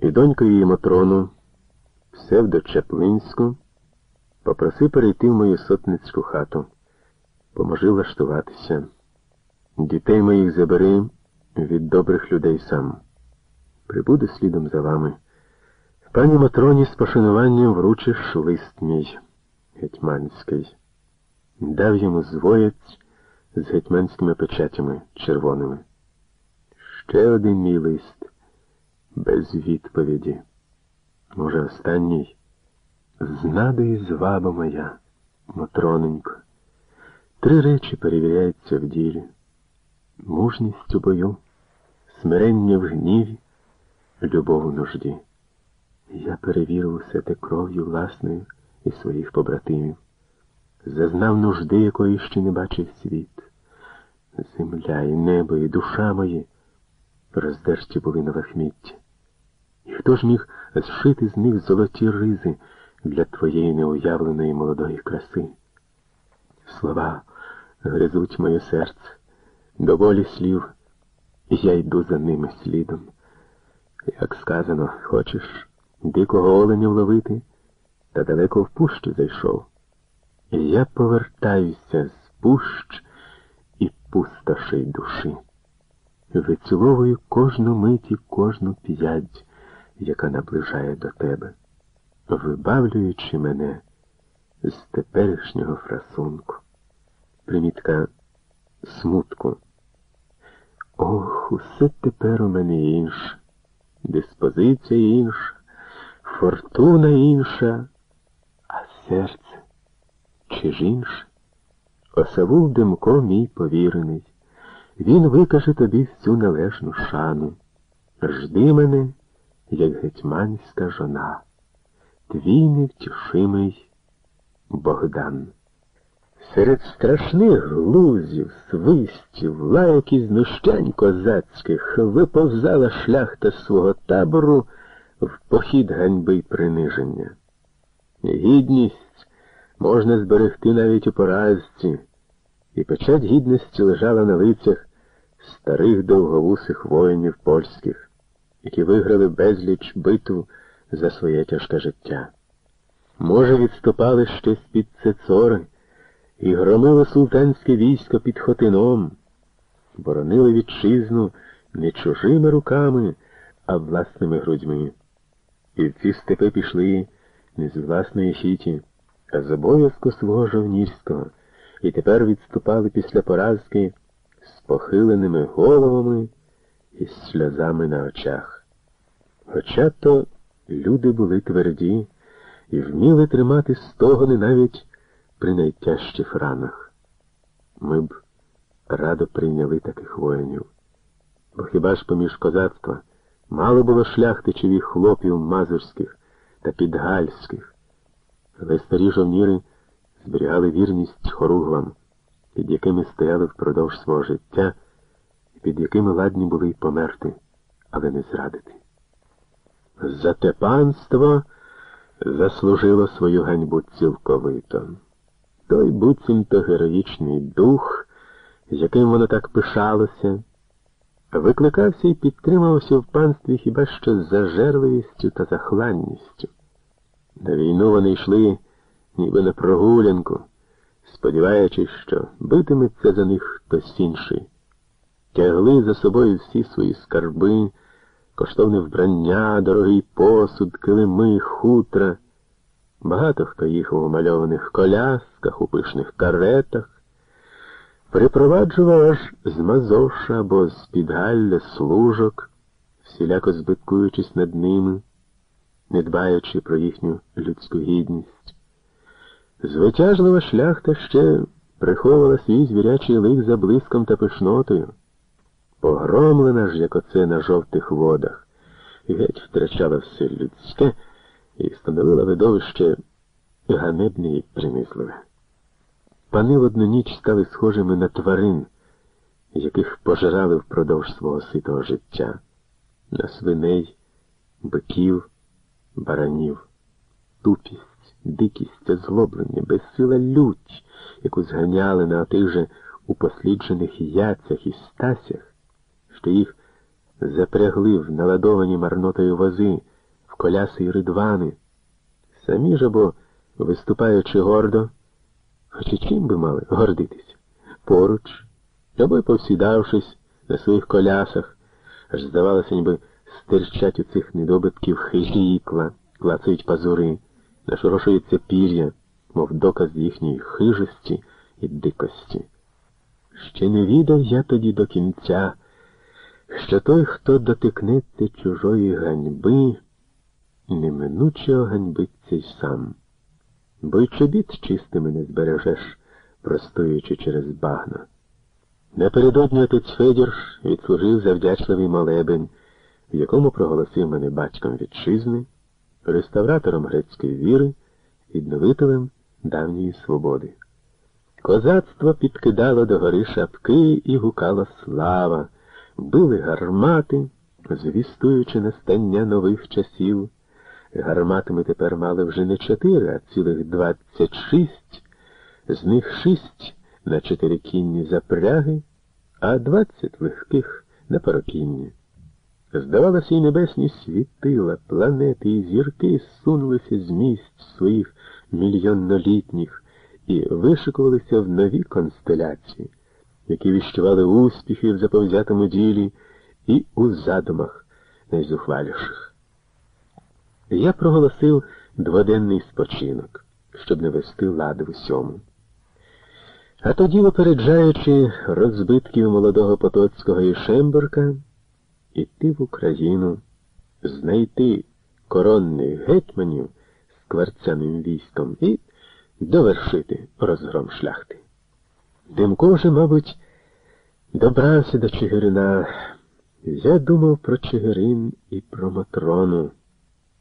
і доньку її Мотрону, Псевдо Чаплинську, попроси перейти в мою сотницьку хату, поможи влаштуватися. Дітей моїх забери від добрих людей сам. Прибуду слідом за вами. Пані Матроні з пошануванням вручиш лист мій гетьманський. Дав йому звоєць з гетьманськими печатями червоними. Ще один мій лист без відповіді. Може, останній знади і зваба моя, Матроненько. Три речі перевіряються в ділі. Мужність у бою, смирення в гніві, любов у нужді. Я перевірив усе те кров'ю власною і своїх побратимів. Зазнав нужди, якої ще не бачив світ. Земля і небо, і душа мої роздерті були на лахміття. І хто ж міг зшити з них золоті ризи для твоєї неуявленої молодої краси? Слова гризуть моє серце, до волі слів, я йду за ними слідом. Як сказано, хочеш дикого оленя вловити, та далеко в пущу зайшов. Я повертаюся з пущ і пустошей душі. Виціловую кожну мить і кожну п'ять, яка наближає до тебе, вибавлюючи мене з теперішнього фрасунку. Примітка смутку. Ох, усе тепер у мене інше, диспозиція інша, фортуна інша, а серце чи ж інше? Осавул Демко мій повірений. Він викаже тобі всю належну шану. Жди мене, як гетьманська жона, твій невтішимий Богдан. Серед страшних глузів, свистів, лаяк і знущань козацьких виповзала шляхта свого табору в похід ганьби й приниження. Гідність можна зберегти навіть у поразці, і печать гідності лежала на лицях старих довговусих воїнів польських, які виграли безліч битв за своє тяжке життя. Може, відступали ще з-під Цецори і громили султанське військо під Хотином, боронили вітчизну не чужими руками, а власними грудьми. І в ці степи пішли не з власної хіті, а з обов'язку свого жовнірського, і тепер відступали після поразки з похиленими головами і з сльозами на очах. Хоча то люди були тверді і вміли тримати стогони навіть при найтяжчих ранах. Ми б радо прийняли таких воїнів, бо хіба ж поміж козацтва мало було шляхтичів і хлопів мазурських та підгальських, але старі жовніри зберігали вірність хоругвам, під якими стояли впродовж свого життя і під якими ладні були й померти, але не зрадити. Зате панство заслужило свою ганьбу цілковито. Той буцімто героїчний дух, з яким воно так пишалося, викликався і підтримувався в панстві хіба що з зажерливістю та захланністю. На війну вони йшли, ніби на прогулянку, сподіваючись, що битиметься за них хтось інший. Тягли за собою всі свої скарби, коштовне вбрання, дорогий посуд, килими, хутра. Багато хто їхав у мальованих колясках, у пишних каретах, припроваджував аж з Мазоша або з підгалля служок, всіляко збиткуючись над ними, не дбаючи про їхню людську гідність. Звитяжлива шляхта ще приховувала свій звірячий лик за блиском та пишнотою. Погромлена ж, як оце на жовтих водах, геть втрачала все людське і становила видовище ганебне і принизливе. Пани в одну ніч стали схожими на тварин, яких пожирали впродовж свого ситого життя, на свиней, биків, баранів, тупість, дикість, озлоблення, безсила лють, яку зганяли на тих же упосліджених яцях і стасях, що їх запрягли в наладовані марнотою вози, в коляси й ридвани. Самі ж або, виступаючи гордо, хоч і чим би мали гордитись, поруч, або й повсідавшись на своїх колясах, аж здавалося, ніби стирчать у цих недобитків хижі ікла, клацають пазури, нашорошується пір'я, мов доказ їхньої хижості і дикості. Ще не відав я тоді до кінця, що той, хто дотикнеться чужої ганьби, неминуче оганьбиться й сам, бо й чобіт чистими не збережеш, простоюючи через багна. Напередодні отець Федір відслужив завдячливий молебень, в якому проголосив мене батьком вітчизни, реставратором грецької віри, відновителем давньої свободи. Козацтво підкидало до гори шапки і гукало слава, били гармати, звістуючи настання нових часів. Гармати ми тепер мали вже не чотири, а цілих двадцять шість, з них шість на чотири кінні запряги, а двадцять легких на парокінні. Здавалося, і небесні світила, планети і зірки сунулися з місць своїх мільйоннолітніх і вишикувалися в нові констеляції, які віщували успіхи в заповзятому ділі і у задумах найзухваліших. Я проголосив дводенний спочинок, щоб не вести лади в усьому. А тоді, випереджаючи розбитків молодого Потоцького і Шемберка, іти в Україну, знайти коронних гетьманів з кварцяним військом і довершити розгром шляхти. Демко вже, мабуть, добрався до Чигирина. Я думав про Чигирин і про Матрону.